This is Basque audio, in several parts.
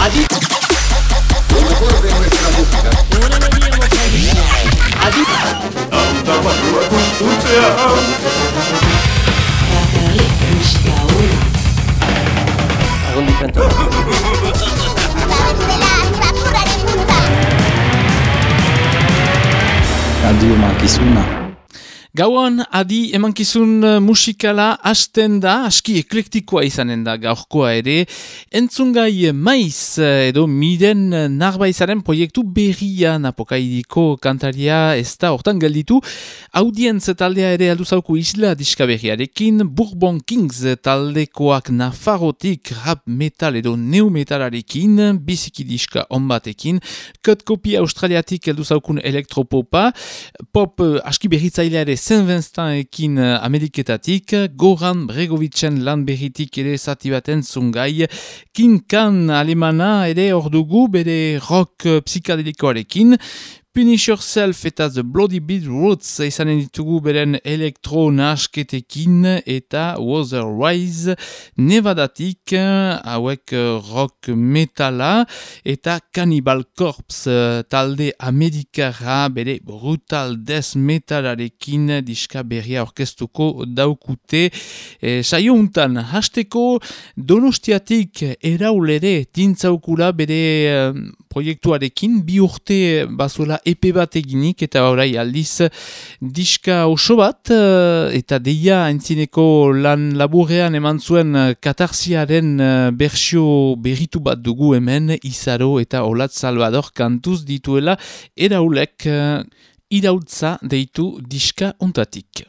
Adi... Adi... Egon diferente. Radio Makizuna. Gauan, adi emankizun uh, musikala hasten da, aski eklektikoa izanen da gaurkoa ere. Entzungai maiz uh, edo miren narba izanen proiektu berria napokaidiko kantaria ez da hortan gelditu. Audientz taldea ere alduzauku isla diska berriarekin, Bourbon Kings taldekoak nafarotik rap metal edo neo metalarekin, biziki diska onbatekin, cut copy australiatik alduzaukun elektropopa, pop aski berritzailea ere Saint Vincent Ameriketatik, Goran Bregovicen lan berritik ere zati baten zungai, King Khan alemana ere ordugu bere rock psikadelikoarekin, Punish Yourself eta The Bloody Beat Roots izanen ditugu beren elektro nasketekin eta Otherwise Nevadatik hauek rock metala eta Cannibal Corpse talde amerikara bere brutal death metalarekin diska berria orkestuko daukute. E, saio untan hasteko donostiatik eraulere tintzaukula bere proiektuarekin bi urte bazuela epe bat eginik eta orai aldiz diska oso bat eh, eta deia entzineko lan laburrean eman zuen eh, katarziaren eh, bersio berritu bat dugu hemen izaro eta olat salvador kantuz dituela eraulek irautza deitu diska ontatik.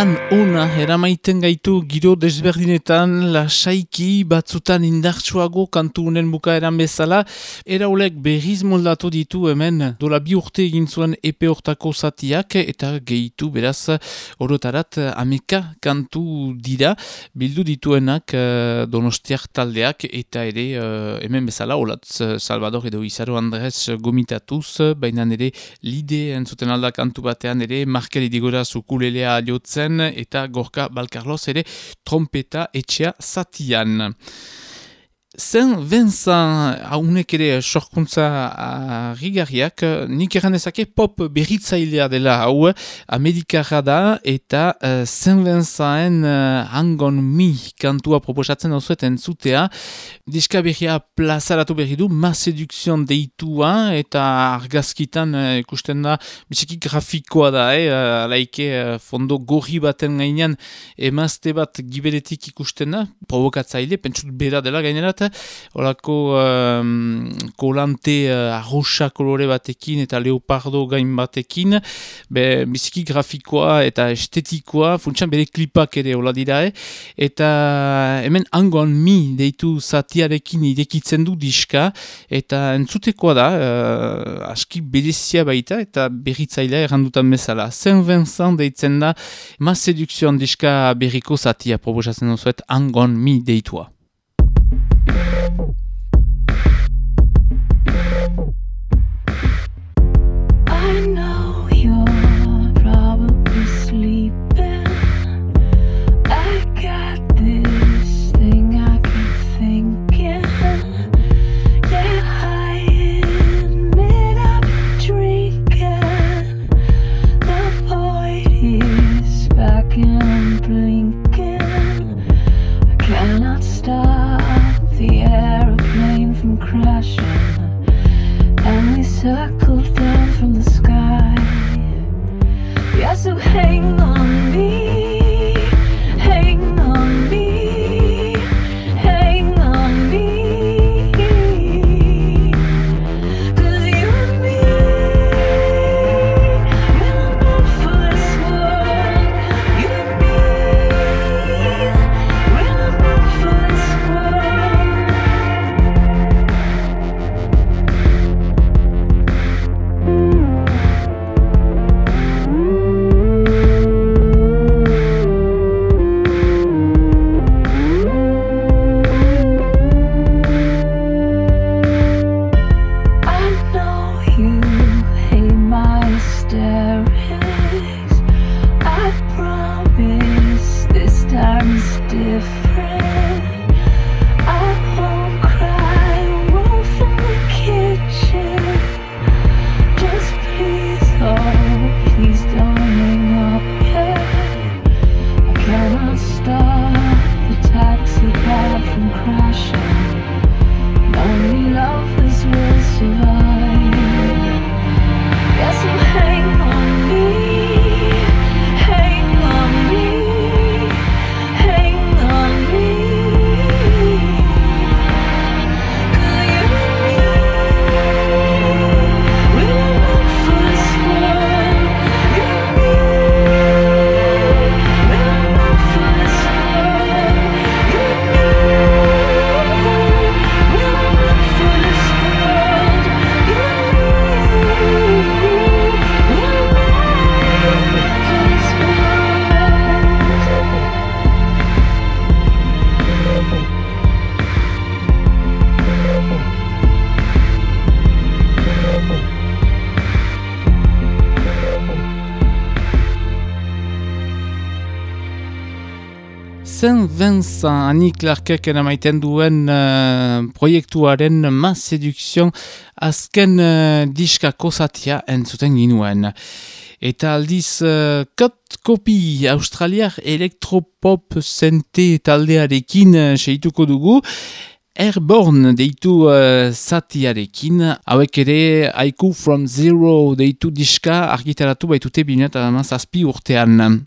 Lan ona eramaiten gaitu giro desberdinetan lasaiki batzutan indartsuago kantu unen bukaeran bezala. Eraulek berriz moldatu ditu hemen dola bi urte egin zuen epe hortako zatiak eta gehitu beraz orotarat ameka kantu dira. Bildu dituenak uh, donostiak taldeak eta ere uh, hemen bezala olatz Salvador edo Izaro Andres gomitatuz baina ere lide entzuten alda kantu batean ere markeri digora zukulelea aliotzen eta gorka Balkarloz ere trompeta etxea zatian. Zen Vincent haunek ere sorkuntza rigarriak, nik eran ezake pop berritzailea dela hau, amerikarra da eta uh, Zen Vincenten uh, hangon mi kantua proposatzen dauzueten zutea, diska berria plazaratu berri du, ma sedukzion deitua eta argazkitan uh, ikusten da, biseki grafikoa da, eh, laike uh, fondo gorri baten gainean emazte bat giberetik ikusten da, provokatzaile, pentsut bera dela gainerat, horako um, kolante uh, arroxa kolore batekin eta leopardo gain batekin, be, biziki grafikoa eta estetikoa, funtsan bere klipak ere hola dira, eh? eta hemen angoan mi deitu zatiarekin irekitzen du diska, eta entzutekoa da, uh, aski berezia baita, eta berritzailea errandutan bezala. Saint Vincent deitzen da, ma sedukzion diska berriko zatia proposatzen duzuet angon mi deitua. thing Saint Vincent Annie Clarkek eramaiten duen uh, proiektuaren Ma Seduction azken uh, diskako zatia entzuten ginuen. Eta aldiz, uh, Cut Copy Australiar elektropop zente taldearekin uh, seituko dugu, Airborne deitu uh, zatiarekin, hauek ere Haiku from Zero deitu diska argitaratu baitute binet zazpi urtean.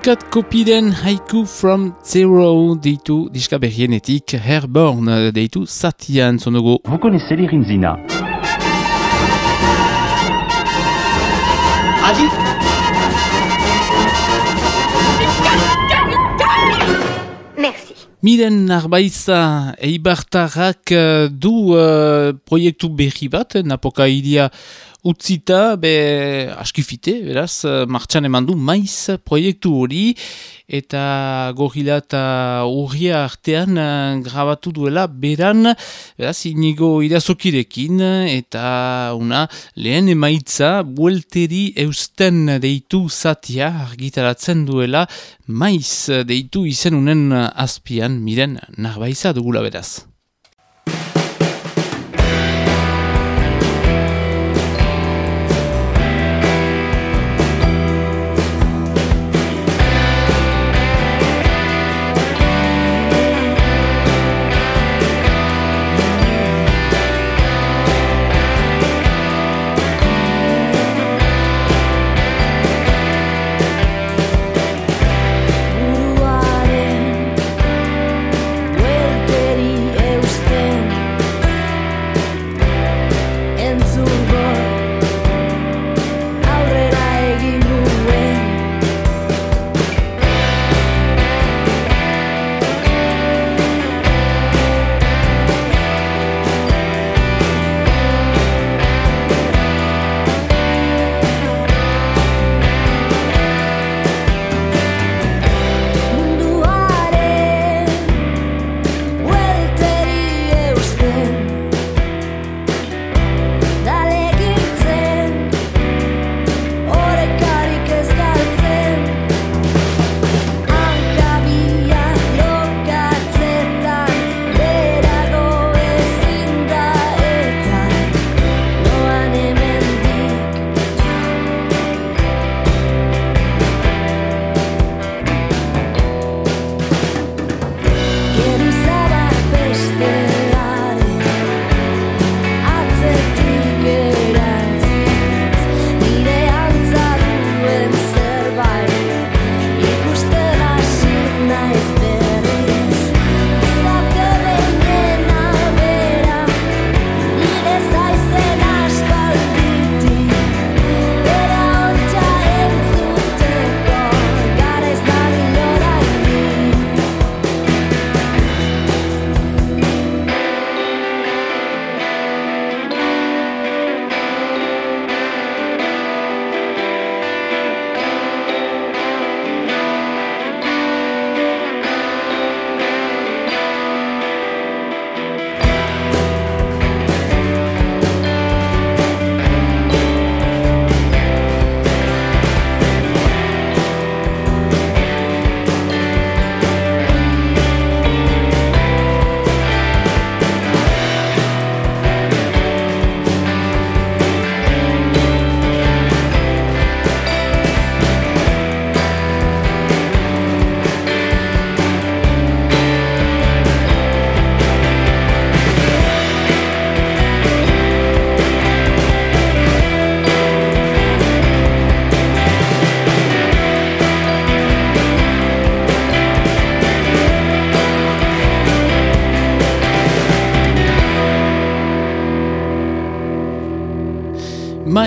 Kat kopiden haiku from zero deitu diska berrienetik Airborne deitu zatian zonogo. Vous connaissez les Rinzina Merci. Miren Arbaiza eibartarrak eh, du eh, proiektu berri bat, napoka iria utzita, be askifite, beraz, martxan eman du maiz proiektu hori, eta gorila eta urria artean eh, grabatu duela beran, beraz, inigo irazokirekin, eta una lehen emaitza buelteri eusten deitu zatia argitaratzen duela, maiz deitu izen unen azpian, miren narbaiza dugula beraz.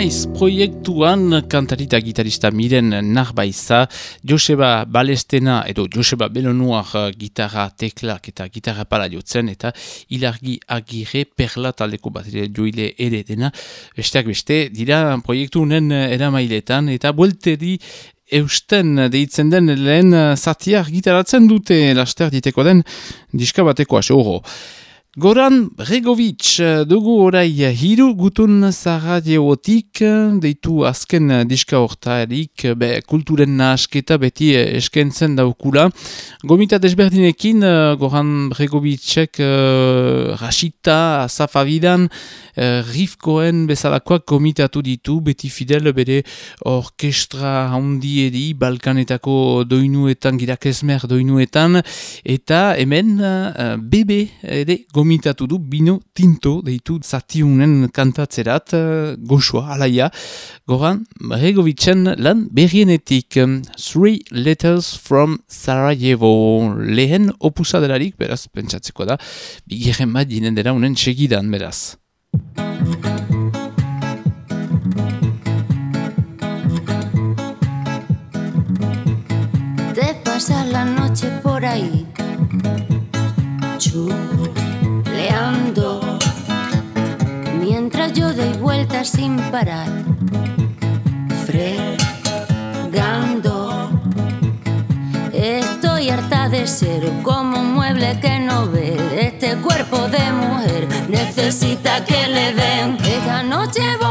Maiz proiektuan kantarita gitarista miren narbaiza, Joseba Balestena edo Joseba Belonuar eh, gitarra teklak eta gitarra pala jotzen eta ilargi agire perla taldeko bat ere joile ere dena. Besteak beste, dira proiektu unen eramailetan eta buelteri eusten deitzen den lehen eh, zatiak gitaratzen dute laster diteko den diska bateko asoro. Goran Bregovic eh, dugu orai hiru gutun zaradiotik deitu azken diska hortarik be, kulturen nahasketa beti eh, eskentzen daukula. Gomita desberdinekin eh, Goran Bregovicek uh, Rashita, Safavidan, uh, Rifkoen bezalakoak gomitatu ditu beti fidel bere orkestra handiedi Balkanetako doinuetan, girakesmer doinuetan eta hemen uh, bebe ere gomitatu du bino tinto deitu zatiunen kantatzerat uh, goxoa, alaia, goran Bregovicen lan berrienetik. Three Letters from Sarajevo. Lehen opusa delarik, beraz, pentsatzeko da, bigeren bat dinen dela unen segidan, beraz. Te pasas la noche por ahí chuleando yo doy vueltas sin parar. Fregando. Estoy harta de ser como un mueble que no ve este cuerpo de mujer. Necesita que le den esta noche voy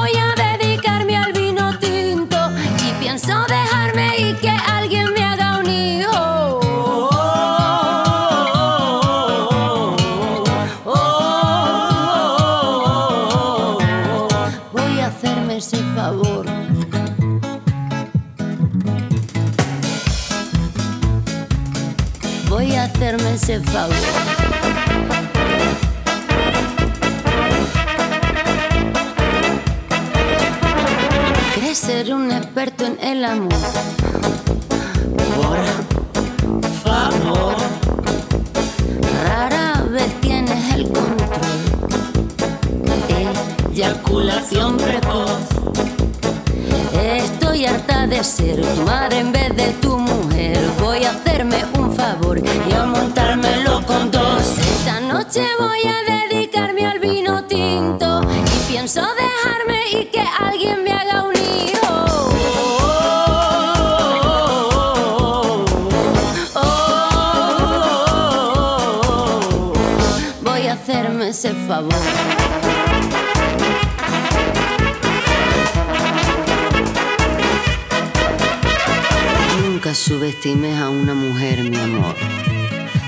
¿Crees ser un experto en el amor? Por favor. Rara vez tienes el control. Eyaculación precoz. Estoy harta de ser tu madre en vez de tu mujer. Voy a hacerme un favor y a montármelo con dos. Esta noche voy a dedicarme al vino tinto y pienso dejarme y que alguien me haga un hijo. Voy a hacerme ese favor. Subestimes a una mujer, mi amor.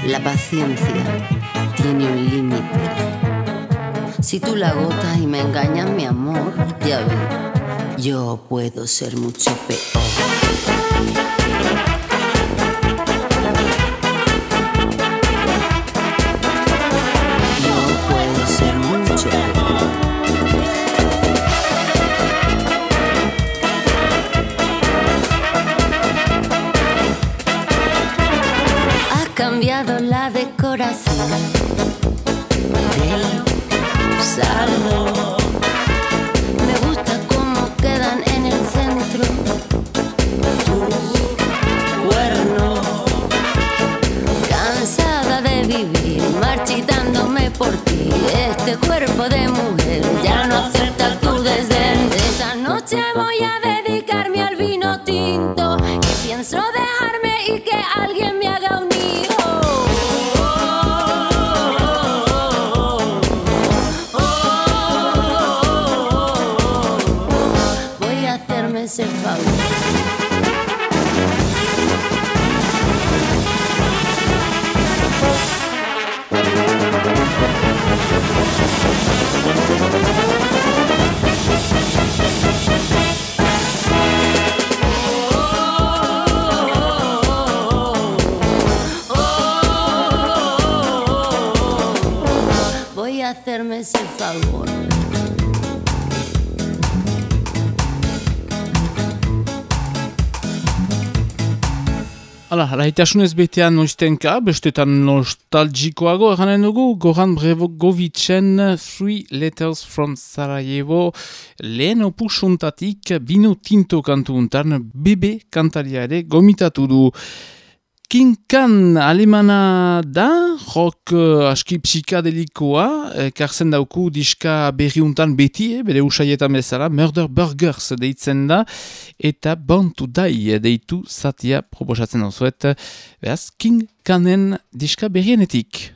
La paciencia tiene un límite. Si tú la agotas y me engañas, mi amor, ya ves, yo puedo ser mucho peor. Hala, laitasunez betean noiztenka, bestetan nostalgikoago eranen dugu, Goran Bregovitzen Three Letters from Sarajevo lehen opusuntatik bino tinto kantu untan bebe kantaria ere gomitatu du. Kinkan alemana da, rock uh, aski psikadelikoa, eh, karzen dauku diska berriuntan beti, eh, bere usaietan bezala, Murder Burgers deitzen da, eta to Die deitu zatia proposatzen dauzuet, beraz, Kinkanen diska berrienetik.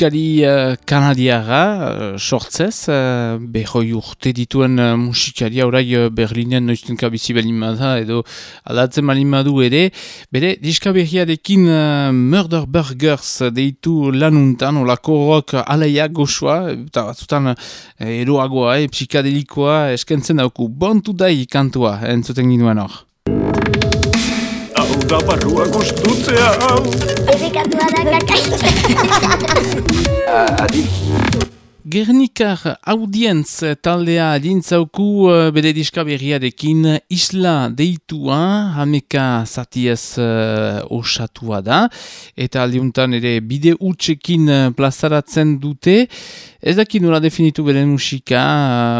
Musikari uh, kanadiara uh, sortzez, uh, behoi urte dituen uh, musikari orai uh, Berlinen noiztenka bizi balimada edo aldatzen balimadu ere, bere diska berriarekin uh, Murder Burgers deitu lanuntan, olako rock alaia goxoa, eta batzutan uh, eroagoa, eh, psikadelikoa eskentzen dauku, bontu dai kantua, entzuten ginuen hor. Da barrua gustutzea hau. Errekatua da kakaitz. Gernikar audientz taldea dintzauku uh, bere diska berriarekin isla deitua, hameka zatiez uh, osatua da, eta aldiuntan ere bide utxekin uh, plazaratzen dute, ez daki nola definitu bere musika,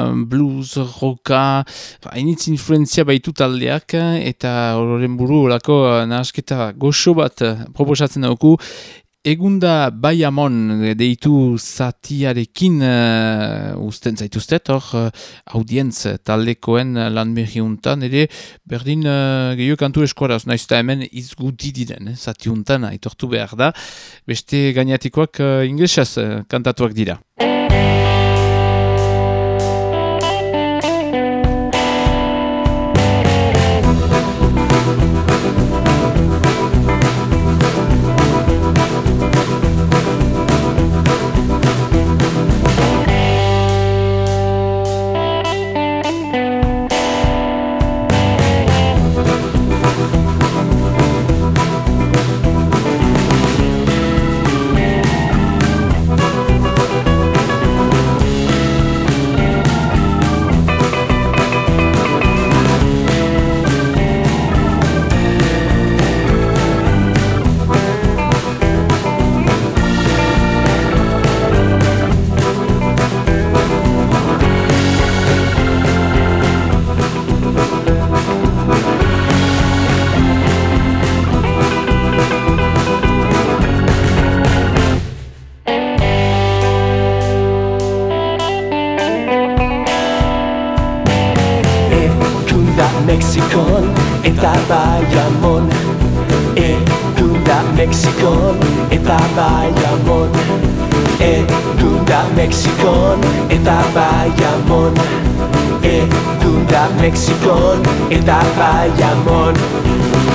uh, blues, rocka, ba, initz influenzia baitu taldeak, eta horren buru olako nahasketa goxo bat proposatzen dauku, Egunda Baiamon eh, deitu zatiarekin uh, usten zaituztet, hor uh, audientz taldekoen lan berriuntan, ere berdin uh, gehiago kantu eskoraz, naiz eta hemen izguti diren, eh, zatiuntan aitortu behar da, beste gainatikoak uh, inglesaz uh, kantatuak dira. Mexikon eta Baiamon Ekunda Mexikon eta Baiamon Ekunda Mexikon eta Baiamon Ekunda Mexikon eta Baiamon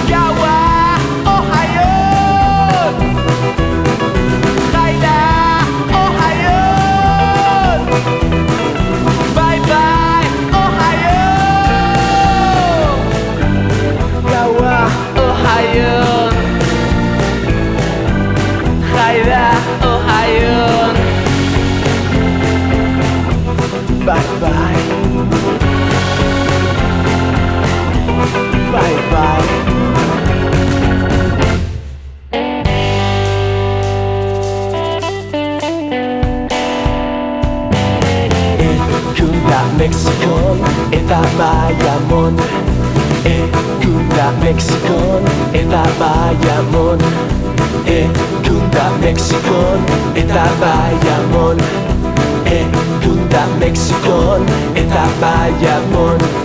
Gaua Mexikon eta Baiamon Ekunda Mexikon eta Baiamon Ekunda Mexikon eta Baiamon Ekunda Mexikon eta Baiamon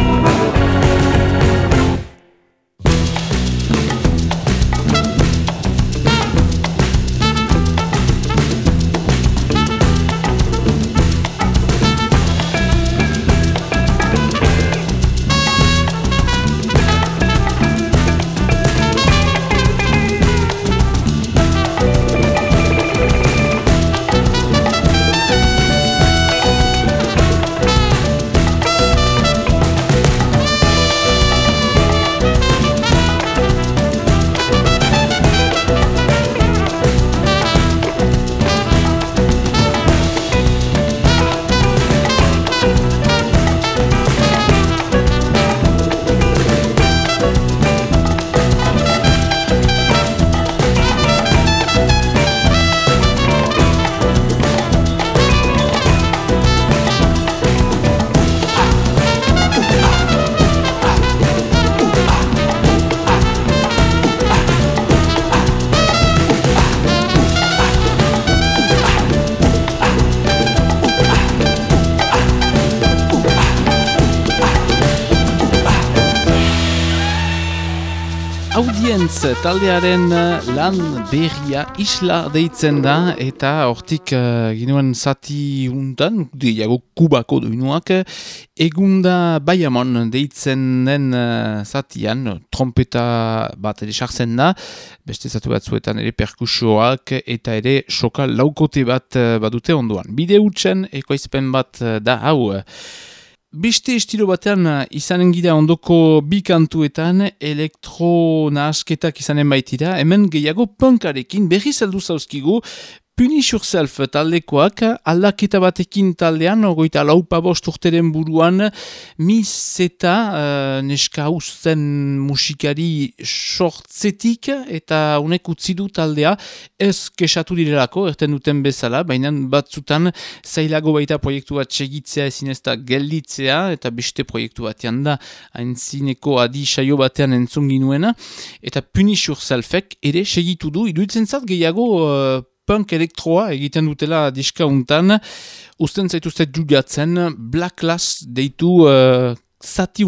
Audientz taldearen eh, lan berria isla deitzen da eta hortik uh, ginuen zati untan, diago kubako doinuak, egunda baiamon deitzen den uh, zatian, trompeta bat ere sartzen da, beste zatu batzuetan ere perkusioak eta ere soka laukote bat badute onduan. Bide utxen ekoizpen bat da hau, beste estilo batean uh, izanen gira ondoko bi kantuetan elektro nahasketak izanen baitira, hemen gehiago punkarekin berriz heldu zauzkigu, Punish Yourself taldekoak aldaketa batekin taldean, ogoita laupa bost urteren buruan, mis eta uh, neska usten musikari sortzetik eta unek utzi du taldea ez kesatu direlako, erten duten bezala, baina batzutan zailago baita proiektu bat segitzea ezin ez da gelditzea eta beste proiektu batean da haintzineko adi saio batean entzun ginuena eta Punish Yourselfek ere segitu du, iruditzen zat gehiago uh, punk elektroa egiten dutela diska untan, usten zaituzte jugatzen Black Lass deitu uh, zati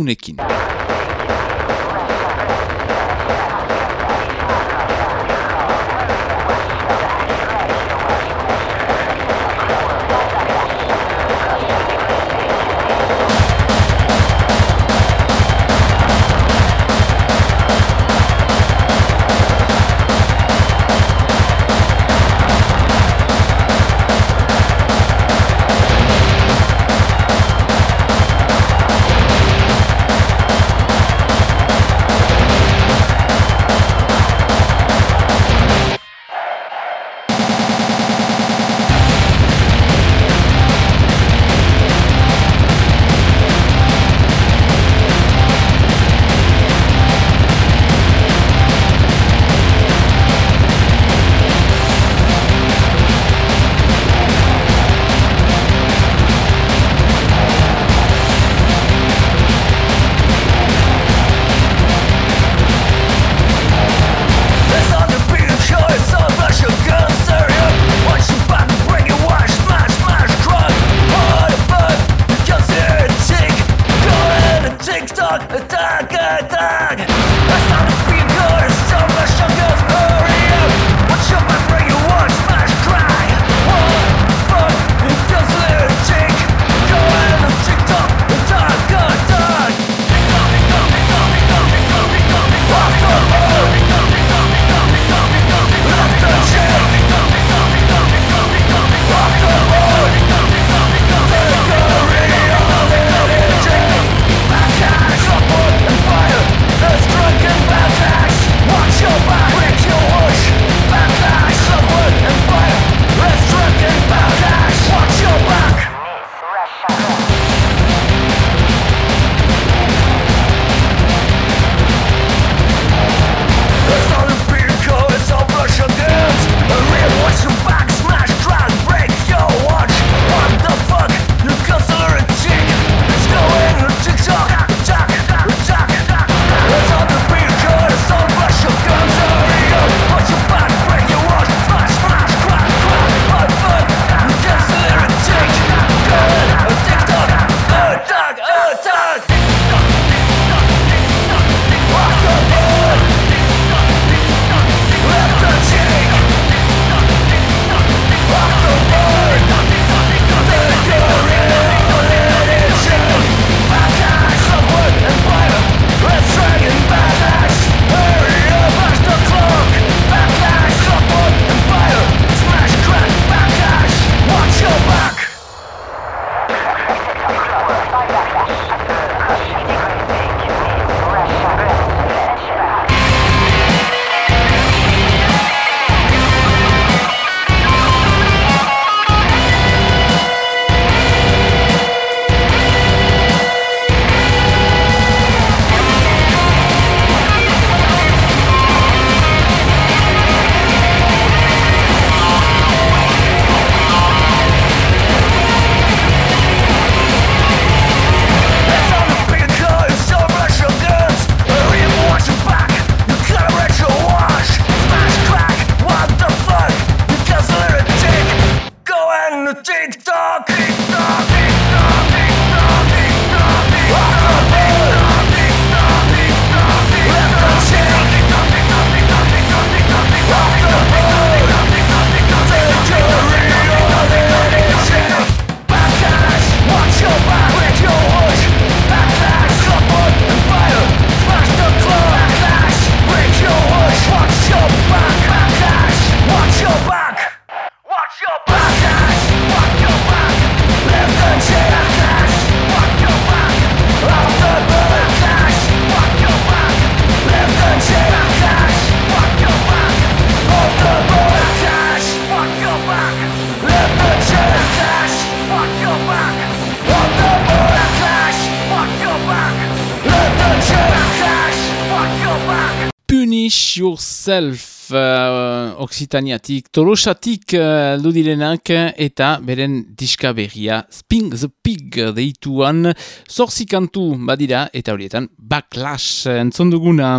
Yourself uh, Occitaniatik, Tolosatik uh, aldu direnak eta beren diska berria Sping the Pig deituan zorzi kantu badira eta horietan Backlash entzonduguna.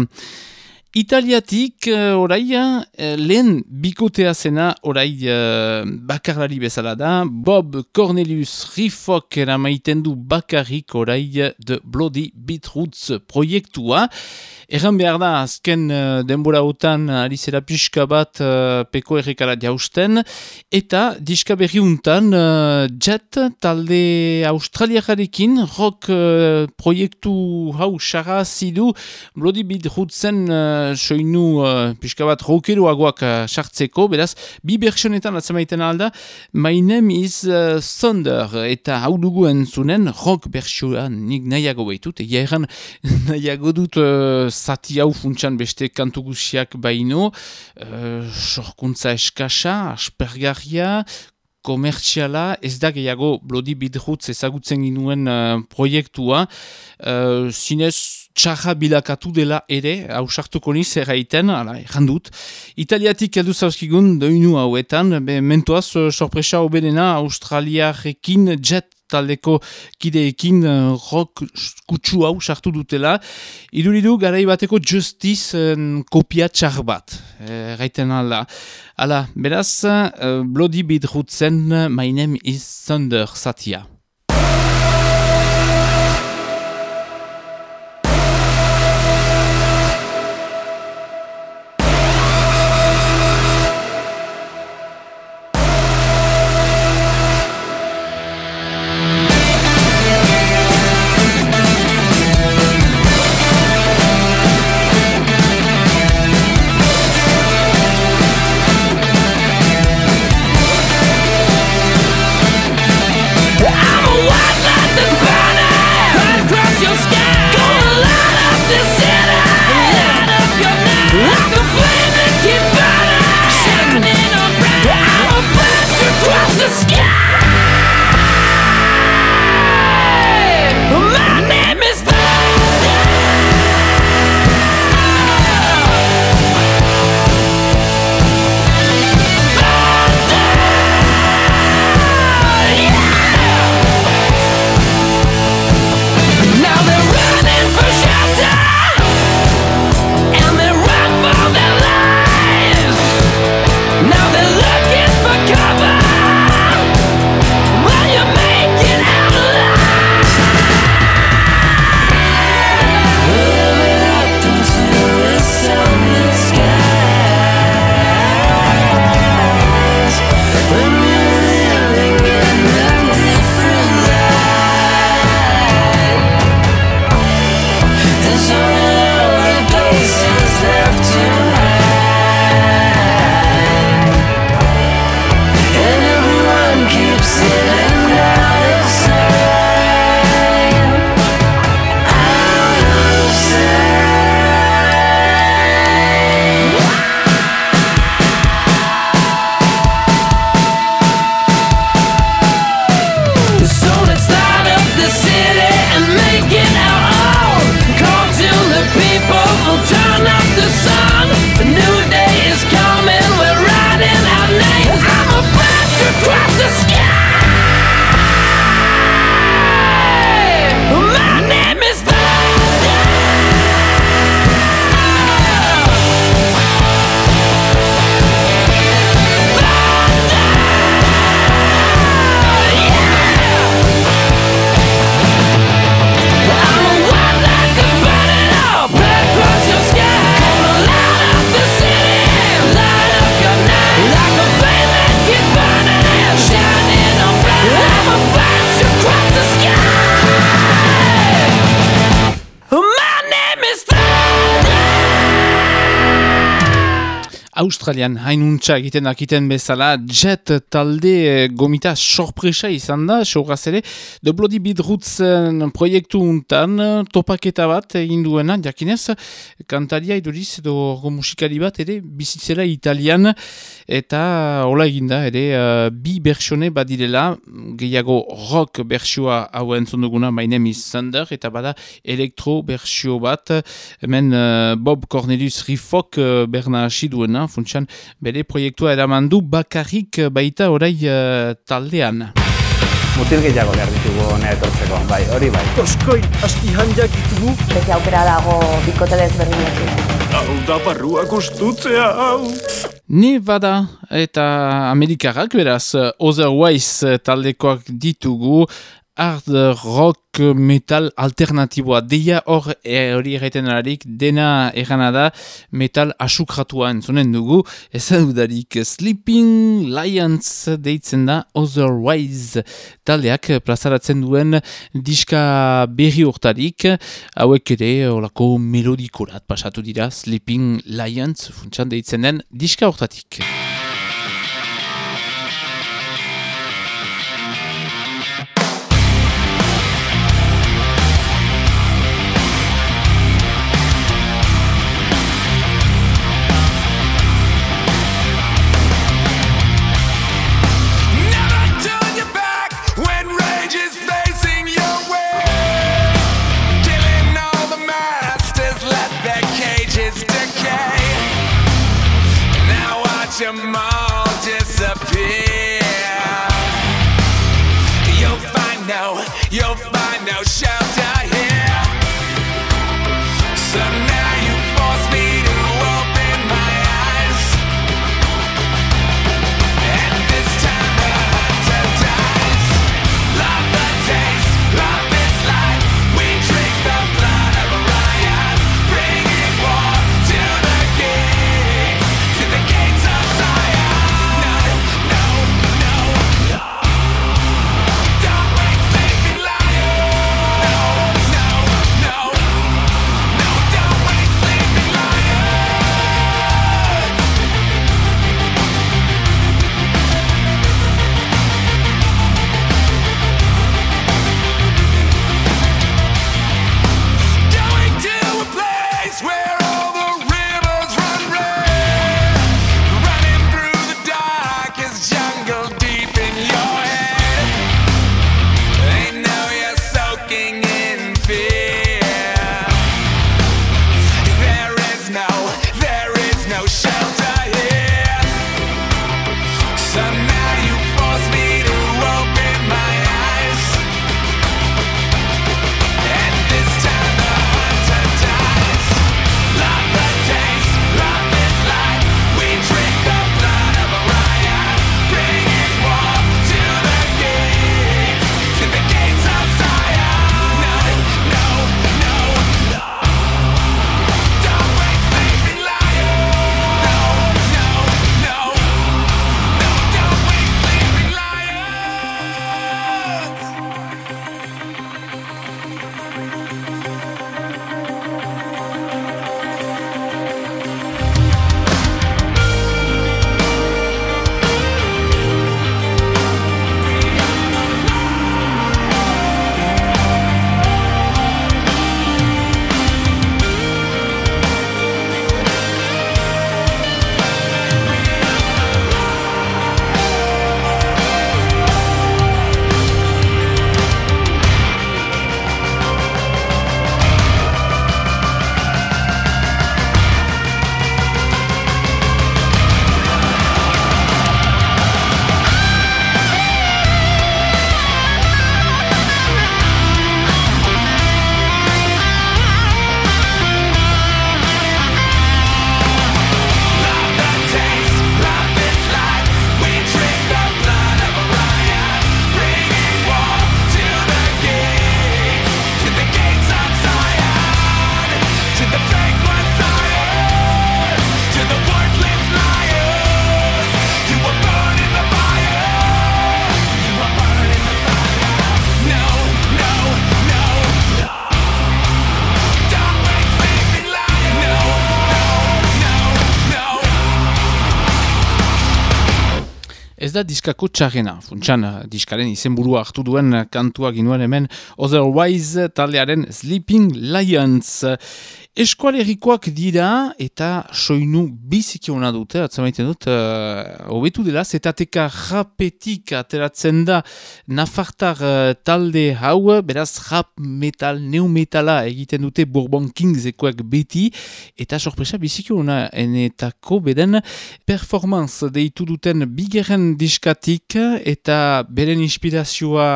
Italiatik uh, orai uh, lehen bikotea zena orai uh, bakarlari bezala da Bob Cornelius Rifok eramaiten du bakarrik orai The Bloody Beetroots proiektua Erran behar da, azken uh, denbora utan ari zera pixka bat uh, peko errekara jausten, eta diska berri untan uh, Jet talde australiakarekin rock uh, proiektu hau xarra zidu Bloody Beetrootzen uh, soinu uh, pixka bat rockeroagoak uh, sartzeko, beraz, bi bertsionetan atzemaiten alda, My name is uh, Thunder, eta hau dugu entzunen rock bertsioa nik nahiago behitut, egia erran nahiago dut uh, zati hau funtsan beste kantu guziak baino, uh, sorkuntza eskasa, aspergarria, komertziala, ez da gehiago Bloody Bidrutz ezagutzen ginuen uh, proiektua, uh, zinez txarra bilakatu dela ere, hausartuko niz erraiten, ala, errandut. Italiatik heldu zauzkigun doinu hauetan, be, mentoaz, uh, sorpresa obenena, australiarekin jet taldeko kideekin uh, rock kutsu hau sartu dutela. Iduridu garai bateko justice um, kopia txar bat. E, gaiten ala. Ala, beraz, uh, Bloody Beetrootzen My Name is Thunder Satia. Australian hainuntza egiten dakiten bezala jet talde eh, gomita sorpresa izan da, sograz ere, The Bloody Beatroots eh, proiektu untan eh, topaketa bat egin duena, jakinez, kantaria iduriz edo orgo musikali bat ere bizitzela italian eta hola eginda ere uh, bi bersione badirela gehiago rock bersioa hau entzun duguna My Name is Thunder eta bada elektro bersio bat. Hemen uh, Bob Cornelius Rifok uh, berna hasi duena funtsan bere proiektua eramandu bakarrik baita orai uh, taldean. Mutil gehiago behar ditugu hona etortzeko, bai, hori bai. Oskoi, asti handiak ditugu. Beti aukera dago bikote desberdinekin. Hau da barrua gustutzea, hau. Ni bada eta Amerikarrak beraz Otherwise taldekoak ditugu hard rock metal alternatiboa. Deia hor e, hori erraiten alarik dena erana da metal asukratua entzunen dugu. Ez dudarik Sleeping Lions deitzen da Otherwise taldeak plazaratzen duen diska berri urtarik. Hauek ere olako melodikorat pasatu dira Sleeping Lions funtsan deitzen den diska urtatik. All disappear. You'll find no, you'll find no shelter da diskako txarrena, funtsan diskaren izenburua hartu duen kantua ginuen hemen Otherwise taldearen Sleeping Lions. Eskualerikoak dira eta soinu biziki hona dute, atzamaiten dut, uh, hobetu dela, zetateka rapetik ateratzen da Nafartar uh, talde hau, beraz rap metal, neo metala egiten dute Bourbon Kings ekoak beti, eta sorpresa biziki hona enetako beden performance deitu duten bigeren diskatik. Eta beren inspirazioa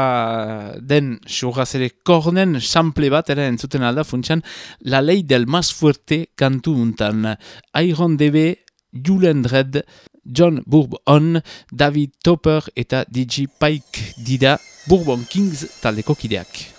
den xurraz ere kornen sample bat, ere entzuten alda funtsan, la lei del más fuerte kantu untan. Iron DB, Julen Dredd, John Bourbon, David Topper eta DJ Pike dida Bourbon Kings taldeko kideak.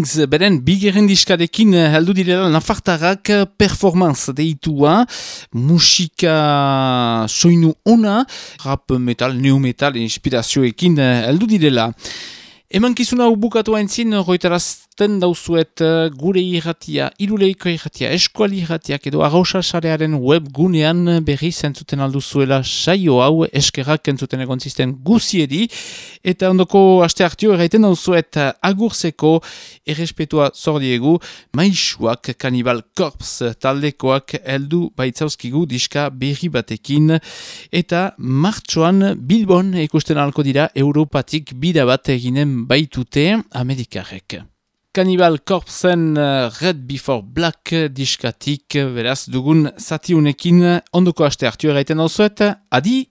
Kings beren bigeren diskarekin eh, heldu direla nafartarrak eh, performance deitua, musika soinu ona, rap metal, new metal inspirazioekin eh, heldu direla. Eman kizuna bukatu haintzin, roitarazten dauzuet eh, gure irratia, iruleiko irratia, eskuali irratiak edo arrausasarearen webgunean berri zentzuten alduzuela saio hau eskerrak entzuten egon zisten guziedi, eta ondoko aste hartio erraiten dauzuet eh, agurzeko errespetua zordiegu, maixuak kanibal korps taldekoak heldu baitzauzkigu diska berri batekin, eta martxoan Bilbon ikusten alko dira Europatik bida bat eginen baitute Amerikarek. Cannibal Corpsen uh, Red Before Black diskatik uh, beraz dugun zatiunekin ondoko aste hartu erraiten dauzuet, adi!